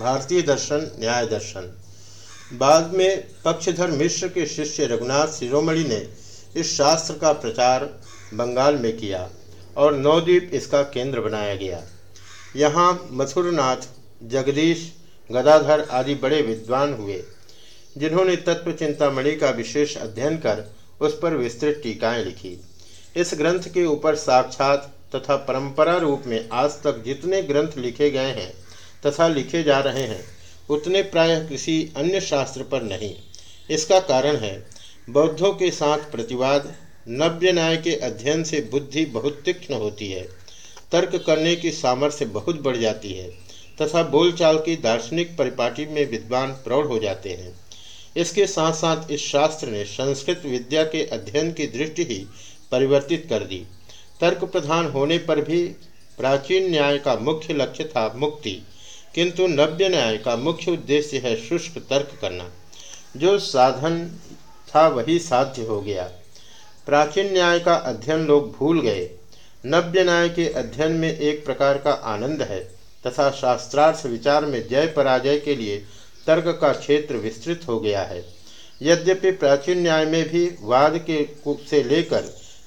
भारतीय दर्शन, न्याय दर्शन। बाद में पक्षधर मिश्र के शिष्य रघुनाथ शिरोमणि ने इस शास्त्र का प्रचार बंगाल में किया और नवद्वीप इसका केंद्र बनाया गया। यहाँ मथुरनाथ, जगदीश, गदाधर आदि बड़े विद्वान हुए, जिन्होंने तत्व चिंतामणि का विशेष अध्ययन कर उस पर विस्तृत टीकाएँ लिखी। इस ग्रंथ के ऊपर साक्षात तथा परंपरा रूप में आज तक जितने ग्रंथ लिखे गए हैं तथा लिखे जा रहे हैं। उतने प्रायः किसी अन्य शास्त्र पर नहीं। इसका कारण है, बौद्धों के साथ प्रतिवाद, नव्य न्याय के अध्ययन से बुद्धि बहुत तीक्ष्ण होती है। तर्क करने की सामर्थ्य बहुत बढ़ जाती है, तथा बोलचाल की दार्शनिक परिपाटी में विद्वान प्रौढ़ हो जाते हैं। इसके साथ साथ इस शास्त्र ने संस्कृत विद्या के अध्ययन की दृष्टि ही परिवर्तित कर दी। तर्क प्रधान होने पर भी प्राचीन न्याय का मुख्य लक्ष्य था मुक्ति। किंतु नव्य न्याय का मुख्य उद्देश्य है शुष्क तर्क करना। जो साधन था वही साध्य हो गया। प्राचीन न्याय का अध्ययन लोग भूल गए। नव्य न्याय के अध्ययन में एक प्रकार का आनंद है तथा शास्त्रार्थ विचार में जय पराजय के लिए तर्क का क्षेत्र विस्तृत हो गया है। यद्यपि प्राचीन न्याय में भी वाद के से लेकर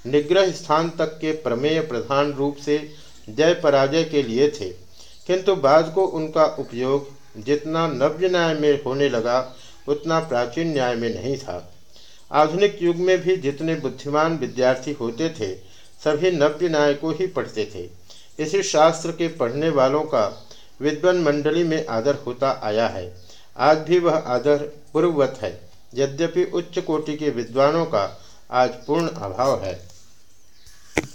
निग्रह स्थान तक के प्रमेय प्रधान रूप से जय पराजय के लिए थे। किंतु बाद को उनका उपयोग जितना नव्य न्याय में होने लगा, उतना प्राचीन न्याय में नहीं था। आधुनिक युग में भी जितने बुद्धिमान विद्यार्थी होते थे, सभी नव्य न्याय को ही पढ़ते थे। इसी शास्त्र के पढ़ने वालों का विद्वान मंडली में आदर होता आया है। आज भी वह आदर पूर्ववत है, यद्यपि उच्च कोटि के विद्वानों का आज पूर्ण अभाव है।